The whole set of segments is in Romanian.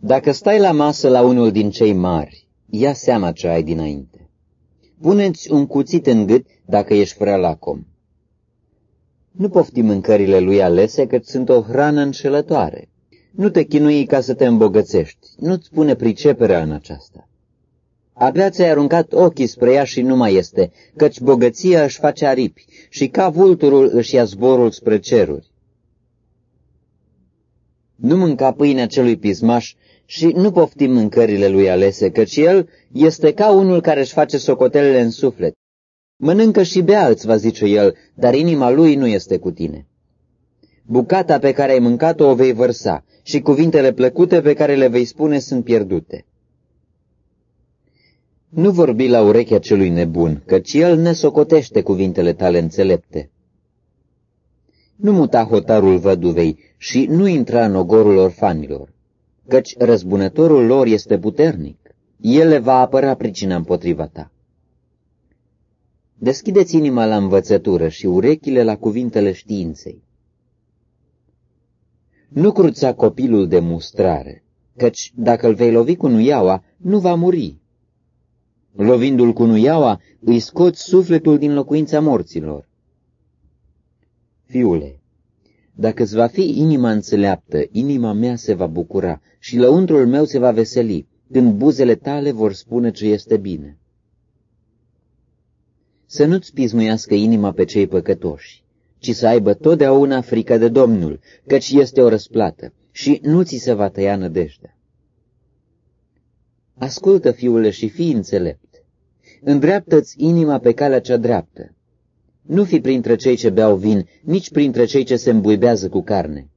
Dacă stai la masă la unul din cei mari, ia seama ce ai dinainte. Puneți un cuțit în gât dacă ești prea lacom. Nu pofti mâncările lui alese, că sunt o hrană înșelătoare. Nu te chinui ca să te îmbogățești, nu-ți pune priceperea în aceasta. Abia ți-ai aruncat ochii spre ea și nu mai este, căci bogăția își face aripi și ca vulturul își ia zborul spre ceruri. Nu mânca pâinea celui pismaș și nu poftim mâncările lui alese, căci el este ca unul care își face socotelele în suflet. Mănâncă și bea, îți va zice el, dar inima lui nu este cu tine. Bucata pe care ai mâncat-o o vei vărsa și cuvintele plăcute pe care le vei spune sunt pierdute. Nu vorbi la urechea celui nebun, căci el ne socotește cuvintele tale înțelepte. Nu muta hotarul văduvei și nu intra în ogorul orfanilor, căci răzbunătorul lor este puternic. El le va apăra pricina împotriva ta. Deschideți inima la învățătură și urechile la cuvintele științei. Nu cruța copilul de mustrare, căci dacă îl vei lovi cu nuiaua, nu va muri. Lovindu-l cu nuiaua, îi scoți sufletul din locuința morților. Fiule, dacă îți va fi inima înțeleaptă, inima mea se va bucura și lăuntrul meu se va veseli, când buzele tale vor spune ce este bine. Să nu-ți pismuiască inima pe cei păcătoși, ci să aibă totdeauna frică de Domnul, căci este o răsplată și nu ți se va tăia nădejdea. Ascultă, fiule, și fii înțelept. Îndreaptă-ți inima pe calea cea dreaptă. Nu fi printre cei ce beau vin, nici printre cei ce se îmbuibează cu carne.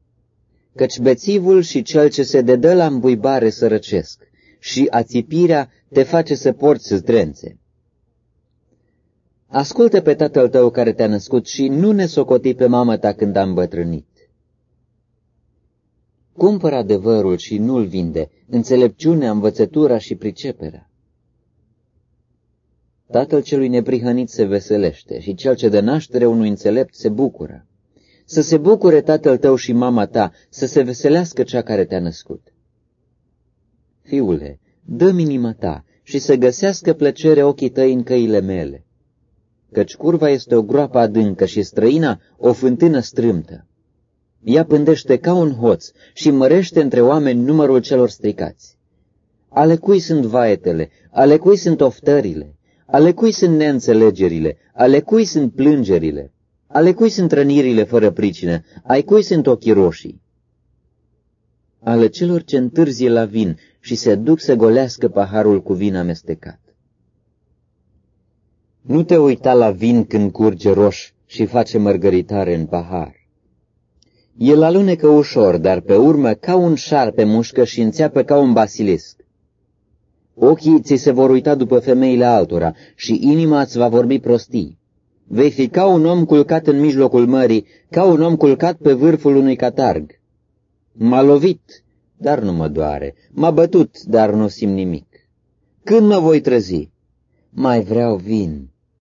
Căci bețivul și cel ce se dedă la îmbuibare sărăcesc și ațipirea te face să porți zdrențe. Ascultă pe tatăl tău care te-a născut și nu ne socoti pe mamă ta când a îmbătrânit. Cumpără adevărul și nu-l vinde, înțelepciunea, învățătura și priceperea. Tatăl celui neprihănit se veselește și cel ce dă naștere unui înțelept se bucură. Să se bucure tatăl tău și mama ta, să se veselească cea care te-a născut. Fiule, dă inima ta și să găsească plăcere ochii tăi în căile mele căci curva este o groapă adâncă și străina o fântână strâmtă. Ea pândește ca un hoț și mărește între oameni numărul celor stricați. Ale cui sunt vaetele, ale cui sunt oftările, ale cui sunt neînțelegerile, ale cui sunt plângerile, ale cui sunt rănirile fără pricină, ai cui sunt ochii roșii. Ale celor ce întârzie la vin și se duc să golească paharul cu vin amestecat. Nu te uita la vin când curge roș și face mărgăritare în pahar. El alunecă ușor, dar pe urmă ca un șarpe mușcă și înțeapă ca un basilisc. Ochii ți se vor uita după femeile altora și inima îți va vorbi prostii. Vei fi ca un om culcat în mijlocul mării, ca un om culcat pe vârful unui catarg. M-a lovit, dar nu mă doare, m-a bătut, dar nu simt nimic. Când mă voi trezi? Mai vreau vin,